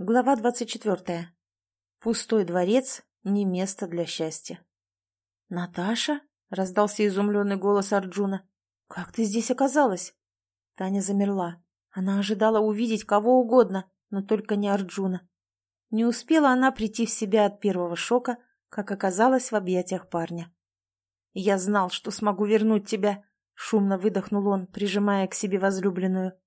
Глава двадцать четвертая. Пустой дворец — не место для счастья. «Наташа?» — раздался изумленный голос Арджуна. «Как ты здесь оказалась?» Таня замерла. Она ожидала увидеть кого угодно, но только не Арджуна. Не успела она прийти в себя от первого шока, как оказалась в объятиях парня. «Я знал, что смогу вернуть тебя», — шумно выдохнул он, прижимая к себе возлюбленную.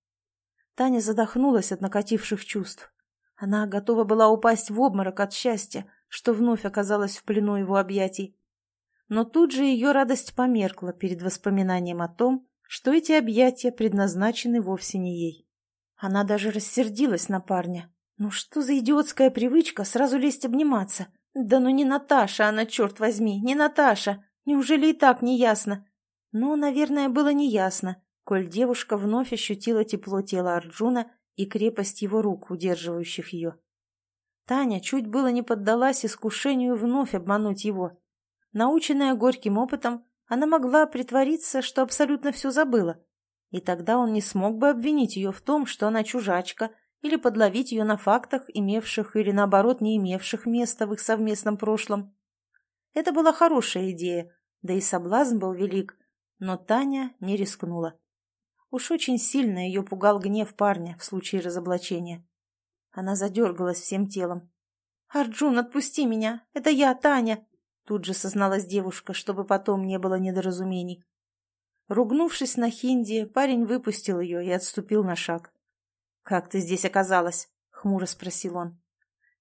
Таня задохнулась от накативших чувств. Она готова была упасть в обморок от счастья, что вновь оказалась в плену его объятий. Но тут же ее радость померкла перед воспоминанием о том, что эти объятия предназначены вовсе не ей. Она даже рассердилась на парня. Ну что за идиотская привычка сразу лезть обниматься? Да ну не Наташа она, черт возьми, не Наташа! Неужели и так не ясно? Но, наверное, было неясно, коль девушка вновь ощутила тепло тела Арджуна и крепость его рук, удерживающих ее. Таня чуть было не поддалась искушению вновь обмануть его. Наученная горьким опытом, она могла притвориться, что абсолютно все забыла, и тогда он не смог бы обвинить ее в том, что она чужачка, или подловить ее на фактах, имевших или, наоборот, не имевших места в их совместном прошлом. Это была хорошая идея, да и соблазн был велик, но Таня не рискнула. Уж очень сильно ее пугал гнев парня в случае разоблачения. Она задергалась всем телом. «Арджун, отпусти меня! Это я, Таня!» Тут же созналась девушка, чтобы потом не было недоразумений. Ругнувшись на хинди, парень выпустил ее и отступил на шаг. «Как ты здесь оказалась?» — хмуро спросил он.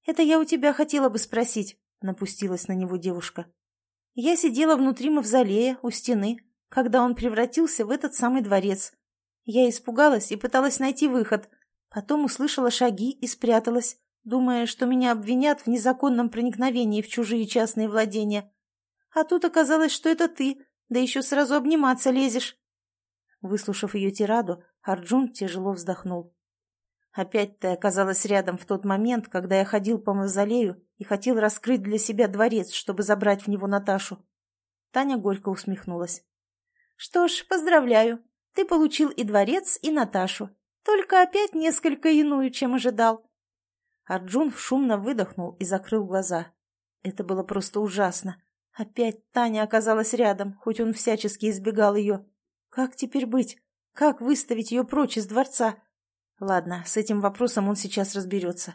«Это я у тебя хотела бы спросить», — напустилась на него девушка. «Я сидела внутри мавзолея, у стены, когда он превратился в этот самый дворец. Я испугалась и пыталась найти выход. Потом услышала шаги и спряталась, думая, что меня обвинят в незаконном проникновении в чужие частные владения. А тут оказалось, что это ты, да еще сразу обниматься лезешь. Выслушав ее тираду, Арджун тяжело вздохнул. Опять ты оказалась рядом в тот момент, когда я ходил по мавзолею и хотел раскрыть для себя дворец, чтобы забрать в него Наташу. Таня горько усмехнулась. — Что ж, поздравляю. Ты получил и дворец, и Наташу, только опять несколько иную, чем ожидал. Арджун шумно выдохнул и закрыл глаза. Это было просто ужасно. Опять Таня оказалась рядом, хоть он всячески избегал ее. Как теперь быть? Как выставить ее прочь из дворца? Ладно, с этим вопросом он сейчас разберется.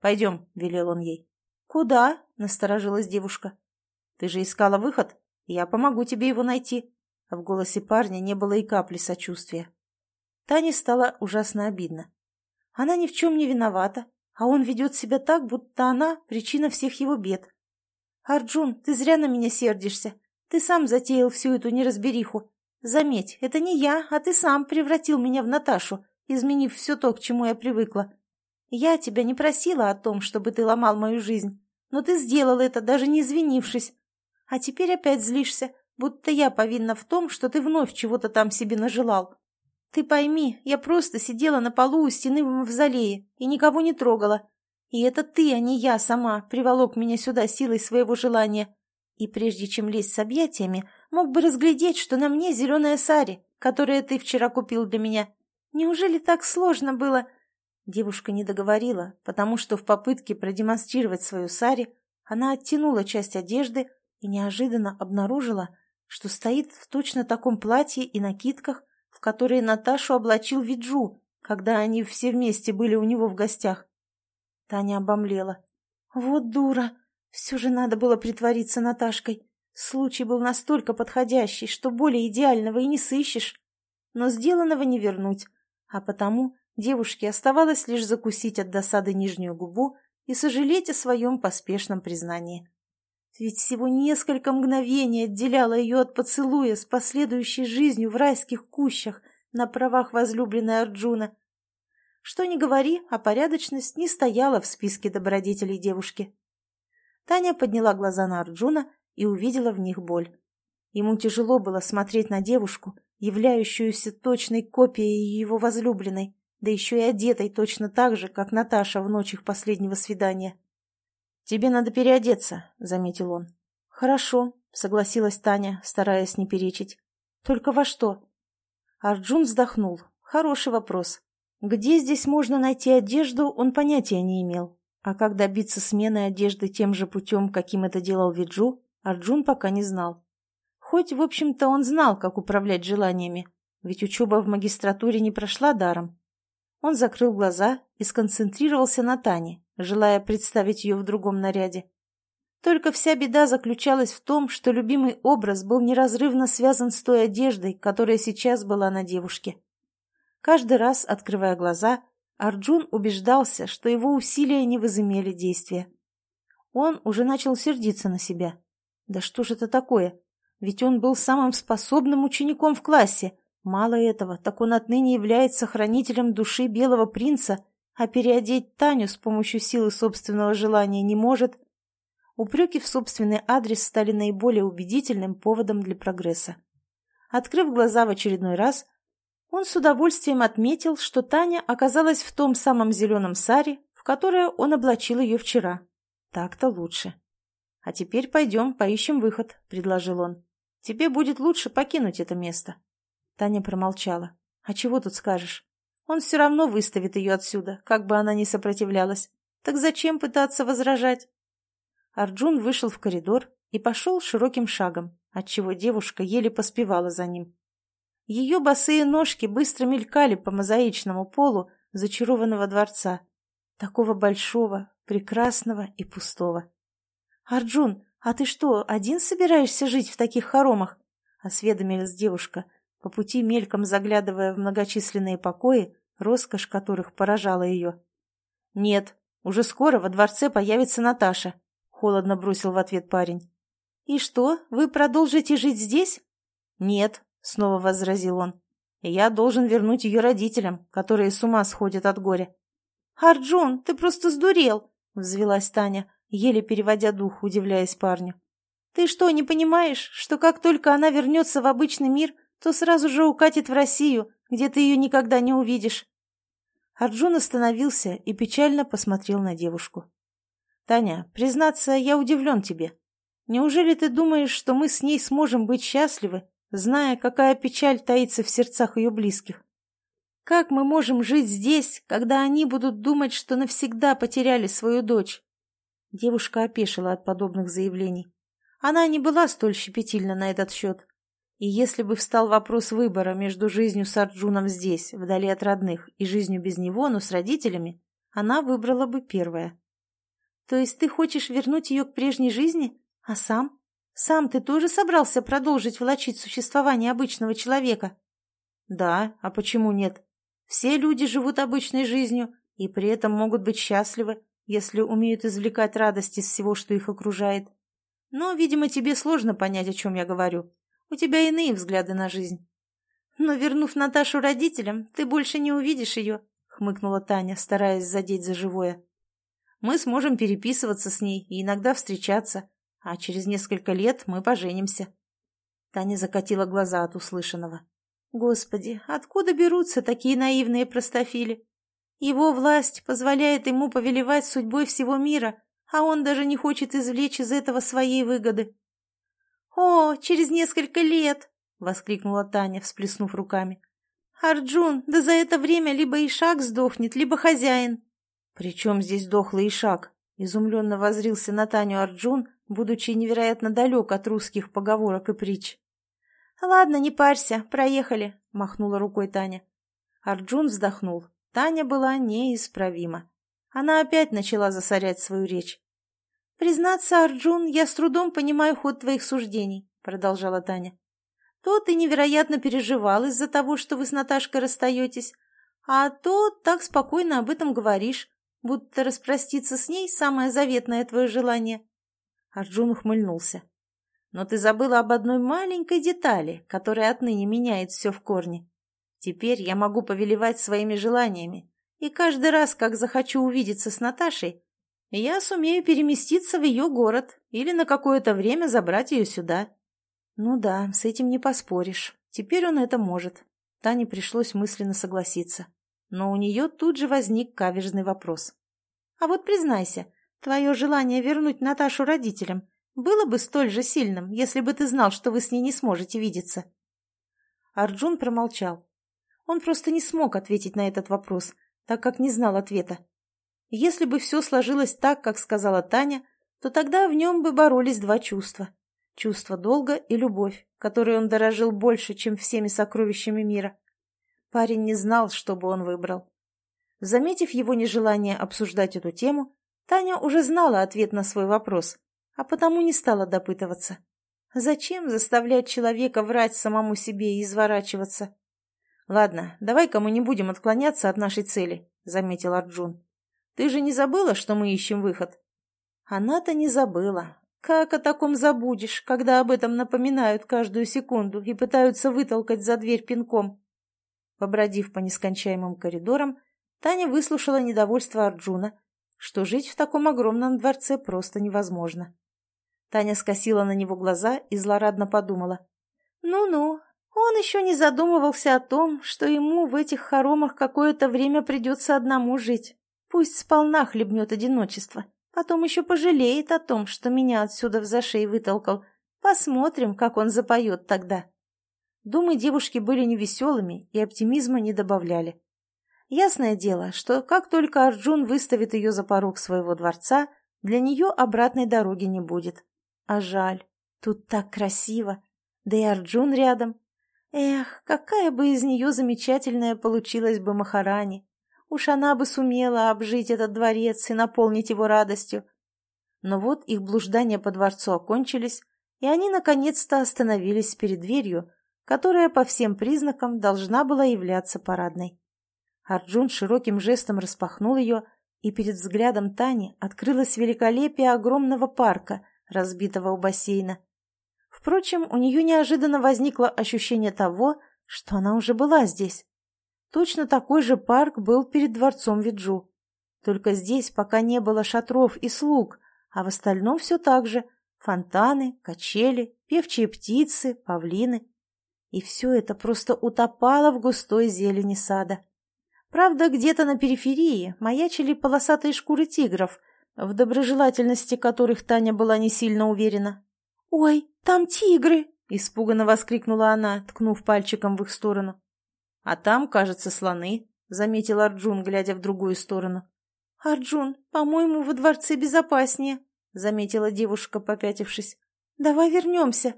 «Пойдем», — велел он ей. «Куда?» — насторожилась девушка. «Ты же искала выход? Я помогу тебе его найти» в голосе парня не было и капли сочувствия. Тане стало ужасно обидно. Она ни в чем не виновата, а он ведет себя так, будто она — причина всех его бед. «Арджун, ты зря на меня сердишься. Ты сам затеял всю эту неразбериху. Заметь, это не я, а ты сам превратил меня в Наташу, изменив все то, к чему я привыкла. Я тебя не просила о том, чтобы ты ломал мою жизнь, но ты сделал это, даже не извинившись. А теперь опять злишься, будто я повинна в том, что ты вновь чего-то там себе нажелал. Ты пойми, я просто сидела на полу у стены в мавзолее и никого не трогала. И это ты, а не я сама, приволок меня сюда силой своего желания. И прежде чем лезть с объятиями, мог бы разглядеть, что на мне зеленая сари, которую ты вчера купил для меня. Неужели так сложно было?» Девушка не договорила, потому что в попытке продемонстрировать свою сари она оттянула часть одежды и неожиданно обнаружила, что стоит в точно таком платье и накидках, в которые Наташу облачил Виджу, когда они все вместе были у него в гостях. Таня обомлела. «Вот дура! Все же надо было притвориться Наташкой. Случай был настолько подходящий, что более идеального и не сыщешь. Но сделанного не вернуть, а потому девушке оставалось лишь закусить от досады нижнюю губу и сожалеть о своем поспешном признании. Ведь всего несколько мгновений отделяло ее от поцелуя с последующей жизнью в райских кущах на правах возлюбленной Арджуна. Что ни говори, а порядочность не стояла в списке добродетелей девушки. Таня подняла глаза на Арджуна и увидела в них боль. Ему тяжело было смотреть на девушку, являющуюся точной копией его возлюбленной, да еще и одетой точно так же, как Наташа в ночь их последнего свидания. «Тебе надо переодеться», — заметил он. «Хорошо», — согласилась Таня, стараясь не перечить. «Только во что?» Арджун вздохнул. «Хороший вопрос. Где здесь можно найти одежду, он понятия не имел. А как добиться смены одежды тем же путем, каким это делал Виджу, Арджун пока не знал. Хоть, в общем-то, он знал, как управлять желаниями, ведь учеба в магистратуре не прошла даром. Он закрыл глаза и сконцентрировался на Тане, желая представить ее в другом наряде. Только вся беда заключалась в том, что любимый образ был неразрывно связан с той одеждой, которая сейчас была на девушке. Каждый раз, открывая глаза, Арджун убеждался, что его усилия не возымели действия. Он уже начал сердиться на себя. Да что же это такое? Ведь он был самым способным учеником в классе. Мало этого, так он отныне является хранителем души белого принца, а переодеть Таню с помощью силы собственного желания не может. Упреки в собственный адрес стали наиболее убедительным поводом для прогресса. Открыв глаза в очередной раз, он с удовольствием отметил, что Таня оказалась в том самом зеленом саре, в которое он облачил ее вчера. Так-то лучше. «А теперь пойдем, поищем выход», — предложил он. «Тебе будет лучше покинуть это место». Таня промолчала. «А чего тут скажешь? Он все равно выставит ее отсюда, как бы она ни сопротивлялась. Так зачем пытаться возражать?» Арджун вышел в коридор и пошел широким шагом, отчего девушка еле поспевала за ним. Ее босые ножки быстро мелькали по мозаичному полу зачарованного дворца, такого большого, прекрасного и пустого. «Арджун, а ты что, один собираешься жить в таких хоромах?» — осведомилась девушка, по пути мельком заглядывая в многочисленные покои, роскошь которых поражала ее. «Нет, уже скоро во дворце появится Наташа», — холодно бросил в ответ парень. «И что, вы продолжите жить здесь?» «Нет, снова возразил он. «Я должен вернуть ее родителям, которые с ума сходят от горя». «Арджун, ты просто сдурел!» — взвелась Таня, еле переводя дух, удивляясь парню. «Ты что, не понимаешь, что как только она вернется в обычный мир, то сразу же укатит в Россию, где ты ее никогда не увидишь?» Арджун остановился и печально посмотрел на девушку. «Таня, признаться, я удивлен тебе. Неужели ты думаешь, что мы с ней сможем быть счастливы, зная, какая печаль таится в сердцах ее близких. Как мы можем жить здесь, когда они будут думать, что навсегда потеряли свою дочь? Девушка опешила от подобных заявлений. Она не была столь щепетильна на этот счет. И если бы встал вопрос выбора между жизнью с Арджуном здесь, вдали от родных, и жизнью без него, но с родителями, она выбрала бы первое. То есть ты хочешь вернуть ее к прежней жизни, а сам? Сам ты тоже собрался продолжить влачить существование обычного человека? Да, а почему нет? Все люди живут обычной жизнью и при этом могут быть счастливы, если умеют извлекать радость из всего, что их окружает. Но, видимо, тебе сложно понять, о чем я говорю. У тебя иные взгляды на жизнь. Но, вернув Наташу родителям, ты больше не увидишь ее, — хмыкнула Таня, стараясь задеть за живое. Мы сможем переписываться с ней и иногда встречаться, а через несколько лет мы поженимся. Таня закатила глаза от услышанного. Господи, откуда берутся такие наивные простофили? Его власть позволяет ему повелевать судьбой всего мира, а он даже не хочет извлечь из этого своей выгоды. «О, через несколько лет!» — воскликнула Таня, всплеснув руками. «Арджун, да за это время либо Ишак сдохнет, либо хозяин». «При чем здесь дохлый Ишак?» — изумленно возрился на Таню Арджун, будучи невероятно далек от русских поговорок и притч. «Ладно, не парься, проехали», — махнула рукой Таня. Арджун вздохнул. Таня была неисправима. Она опять начала засорять свою речь. «Признаться, Арджун, я с трудом понимаю ход твоих суждений», — продолжала Таня. «То ты невероятно переживал из-за того, что вы с Наташкой расстаетесь, а то так спокойно об этом говоришь, будто распроститься с ней — самое заветное твое желание. Арджун ухмыльнулся. «Но ты забыла об одной маленькой детали, которая отныне меняет все в корне. Теперь я могу повелевать своими желаниями, и каждый раз, как захочу увидеться с Наташей, я сумею переместиться в ее город или на какое-то время забрать ее сюда». «Ну да, с этим не поспоришь. Теперь он это может». Тане пришлось мысленно согласиться. Но у нее тут же возник каверзный вопрос. «А вот признайся, Твое желание вернуть Наташу родителям было бы столь же сильным, если бы ты знал, что вы с ней не сможете видеться. Арджун промолчал. Он просто не смог ответить на этот вопрос, так как не знал ответа. Если бы все сложилось так, как сказала Таня, то тогда в нем бы боролись два чувства. Чувство долга и любовь, которой он дорожил больше, чем всеми сокровищами мира. Парень не знал, что бы он выбрал. Заметив его нежелание обсуждать эту тему, Таня уже знала ответ на свой вопрос, а потому не стала допытываться. Зачем заставлять человека врать самому себе и изворачиваться? «Ладно, давай-ка мы не будем отклоняться от нашей цели», — заметил Арджун. «Ты же не забыла, что мы ищем выход?» Она-то не забыла. Как о таком забудешь, когда об этом напоминают каждую секунду и пытаются вытолкать за дверь пинком? Побродив по нескончаемым коридорам, Таня выслушала недовольство Арджуна, что жить в таком огромном дворце просто невозможно. Таня скосила на него глаза и злорадно подумала. «Ну-ну, он еще не задумывался о том, что ему в этих хоромах какое-то время придется одному жить. Пусть сполна хлебнет одиночество. Потом еще пожалеет о том, что меня отсюда в зашей вытолкал. Посмотрим, как он запоет тогда». Думы девушки были невеселыми и оптимизма не добавляли. Ясное дело, что как только Арджун выставит ее за порог своего дворца, для нее обратной дороги не будет. А жаль, тут так красиво, да и Арджун рядом. Эх, какая бы из нее замечательная получилась бы Махарани. Уж она бы сумела обжить этот дворец и наполнить его радостью. Но вот их блуждания по дворцу окончились, и они наконец-то остановились перед дверью, которая по всем признакам должна была являться парадной. Арджун широким жестом распахнул ее, и перед взглядом Тани открылось великолепие огромного парка, разбитого у бассейна. Впрочем, у нее неожиданно возникло ощущение того, что она уже была здесь. Точно такой же парк был перед дворцом Виджу. Только здесь пока не было шатров и слуг, а в остальном все так же – фонтаны, качели, певчие птицы, павлины. И все это просто утопало в густой зелени сада. Правда, где-то на периферии маячили полосатые шкуры тигров, в доброжелательности которых Таня была не сильно уверена. «Ой, там тигры!» — испуганно воскликнула она, ткнув пальчиком в их сторону. «А там, кажется, слоны», — заметил Арджун, глядя в другую сторону. «Арджун, по-моему, во дворце безопаснее», — заметила девушка, попятившись. «Давай вернемся».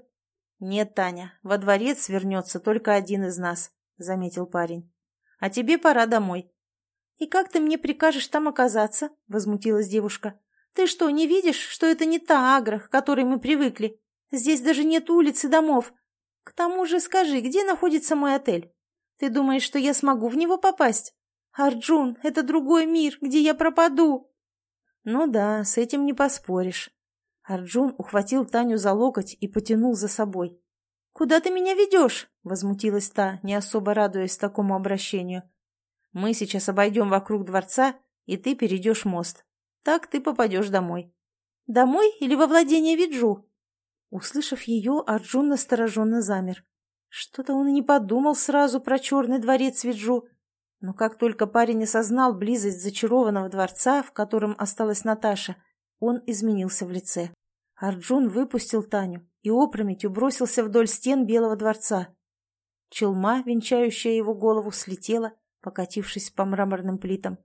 «Нет, Таня, во дворец вернется только один из нас», — заметил парень. А тебе пора домой». «И как ты мне прикажешь там оказаться?» — возмутилась девушка. «Ты что, не видишь, что это не та Агра, к которой мы привыкли? Здесь даже нет улиц и домов. К тому же скажи, где находится мой отель? Ты думаешь, что я смогу в него попасть? Арджун, это другой мир, где я пропаду!» «Ну да, с этим не поспоришь». Арджун ухватил Таню за локоть и потянул за собой. «Куда ты меня ведешь?» — возмутилась та, не особо радуясь такому обращению. «Мы сейчас обойдем вокруг дворца, и ты перейдешь мост. Так ты попадешь домой». «Домой или во владение Виджу?» Услышав ее, Арджун настороженно замер. Что-то он и не подумал сразу про черный дворец Виджу. Но как только парень осознал близость зачарованного дворца, в котором осталась Наташа, он изменился в лице. Арджун выпустил Таню и опрометью бросился вдоль стен Белого дворца. Челма, венчающая его голову, слетела, покатившись по мраморным плитам,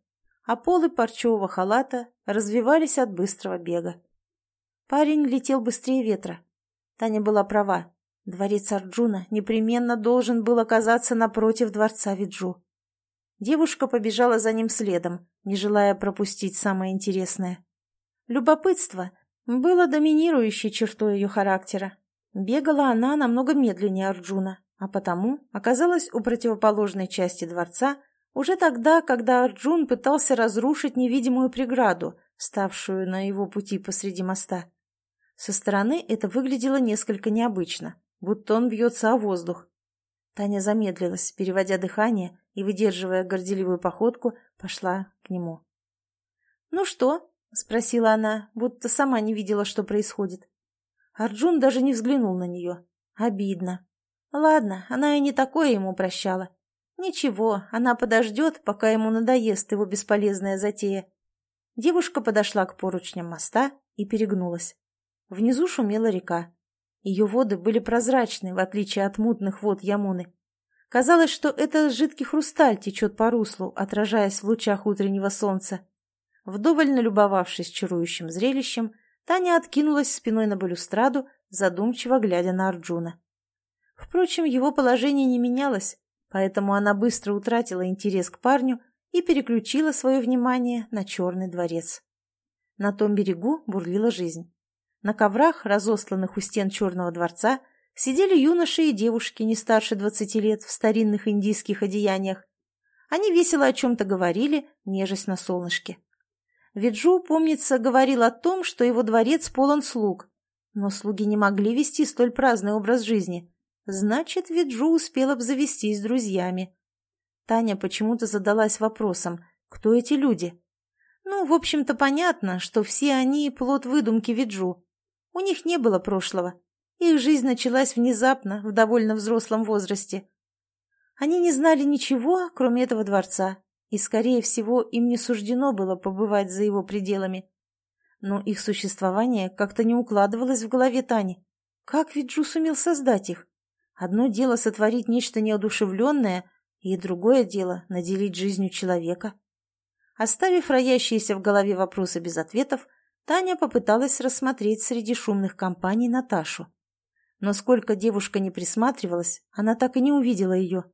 а полы парчевого халата развивались от быстрого бега. Парень летел быстрее ветра. Таня была права. Дворец Арджуна непременно должен был оказаться напротив дворца Виджу. Девушка побежала за ним следом, не желая пропустить самое интересное. Любопытство — было доминирующей чертой ее характера. Бегала она намного медленнее Арджуна, а потому оказалась у противоположной части дворца уже тогда, когда Арджун пытался разрушить невидимую преграду, ставшую на его пути посреди моста. Со стороны это выглядело несколько необычно, будто он бьется о воздух. Таня замедлилась, переводя дыхание и, выдерживая горделивую походку, пошла к нему. «Ну что, — спросила она, будто сама не видела, что происходит. Арджун даже не взглянул на нее. Обидно. Ладно, она и не такое ему прощала. Ничего, она подождет, пока ему надоест его бесполезная затея. Девушка подошла к поручням моста и перегнулась. Внизу шумела река. Ее воды были прозрачны, в отличие от мутных вод Ямуны. Казалось, что это жидкий хрусталь течет по руслу, отражаясь в лучах утреннего солнца. Вдоволь налюбовавшись чарующим зрелищем, Таня откинулась спиной на балюстраду, задумчиво глядя на Арджуна. Впрочем, его положение не менялось, поэтому она быстро утратила интерес к парню и переключила свое внимание на черный дворец. На том берегу бурлила жизнь. На коврах, разосланных у стен черного дворца, сидели юноши и девушки не старше двадцати лет в старинных индийских одеяниях. Они весело о чем-то говорили, нежесть на солнышке. Виджу, помнится, говорил о том, что его дворец полон слуг, но слуги не могли вести столь праздный образ жизни. Значит, Виджу успел обзавестись друзьями. Таня почему-то задалась вопросом, кто эти люди? Ну, в общем-то, понятно, что все они плод выдумки Виджу. У них не было прошлого. Их жизнь началась внезапно, в довольно взрослом возрасте. Они не знали ничего, кроме этого дворца, и, скорее всего, им не суждено было побывать за его пределами. Но их существование как-то не укладывалось в голове Тани. Как Виджу сумел создать их? Одно дело сотворить нечто неодушевленное, и другое дело наделить жизнью человека. Оставив роящиеся в голове вопросы без ответов, Таня попыталась рассмотреть среди шумных компаний Наташу. Но сколько девушка не присматривалась, она так и не увидела ее.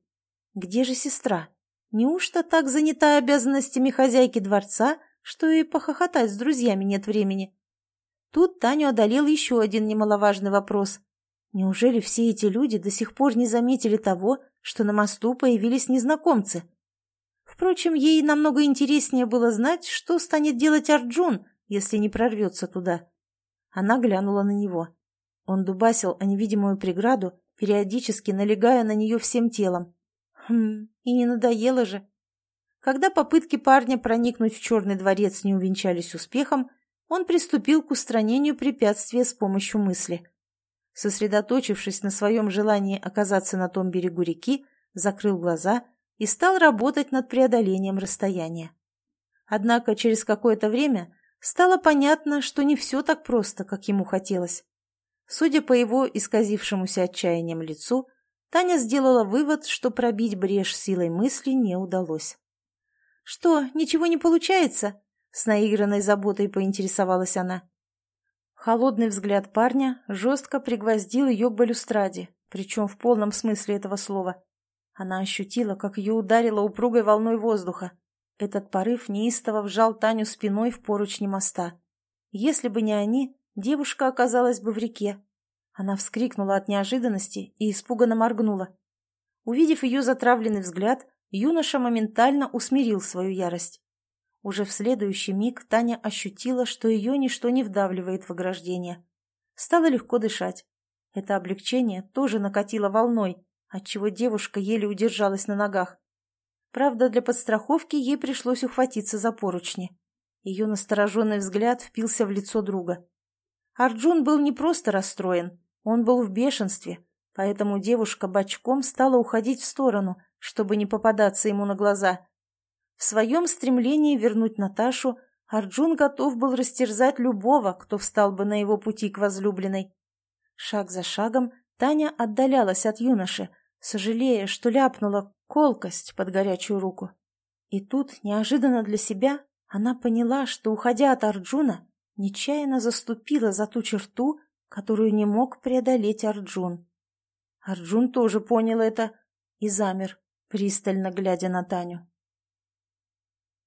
Где же сестра? Неужто так занята обязанностями хозяйки дворца, что и похохотать с друзьями нет времени? Тут Таню одолел еще один немаловажный вопрос. Неужели все эти люди до сих пор не заметили того, что на мосту появились незнакомцы? Впрочем, ей намного интереснее было знать, что станет делать Арджун, если не прорвется туда. Она глянула на него. Он дубасил о невидимую преграду, периодически налегая на нее всем телом. Хм, и не надоело же. Когда попытки парня проникнуть в черный дворец не увенчались успехом, он приступил к устранению препятствия с помощью мысли. Сосредоточившись на своем желании оказаться на том берегу реки, закрыл глаза и стал работать над преодолением расстояния. Однако через какое-то время стало понятно, что не все так просто, как ему хотелось. Судя по его исказившемуся отчаянием лицу, Таня сделала вывод, что пробить брешь силой мысли не удалось. «Что, ничего не получается?» — с наигранной заботой поинтересовалась она. Холодный взгляд парня жестко пригвоздил ее к балюстраде, причем в полном смысле этого слова. Она ощутила, как ее ударило упругой волной воздуха. Этот порыв неистово вжал Таню спиной в поручни моста. Если бы не они, девушка оказалась бы в реке, она вскрикнула от неожиданности и испуганно моргнула. Увидев ее затравленный взгляд, юноша моментально усмирил свою ярость. Уже в следующий миг Таня ощутила, что ее ничто не вдавливает в ограждение. Стало легко дышать. Это облегчение тоже накатило волной, отчего девушка еле удержалась на ногах. Правда, для подстраховки ей пришлось ухватиться за поручни. Ее настороженный взгляд впился в лицо друга. Арджун был не просто расстроен, он был в бешенстве, поэтому девушка бочком стала уходить в сторону, чтобы не попадаться ему на глаза. В своем стремлении вернуть Наташу Арджун готов был растерзать любого, кто встал бы на его пути к возлюбленной. Шаг за шагом Таня отдалялась от юноши, сожалея, что ляпнула колкость под горячую руку. И тут, неожиданно для себя, она поняла, что, уходя от Арджуна, нечаянно заступила за ту черту, которую не мог преодолеть Арджун. Арджун тоже понял это и замер, пристально глядя на Таню.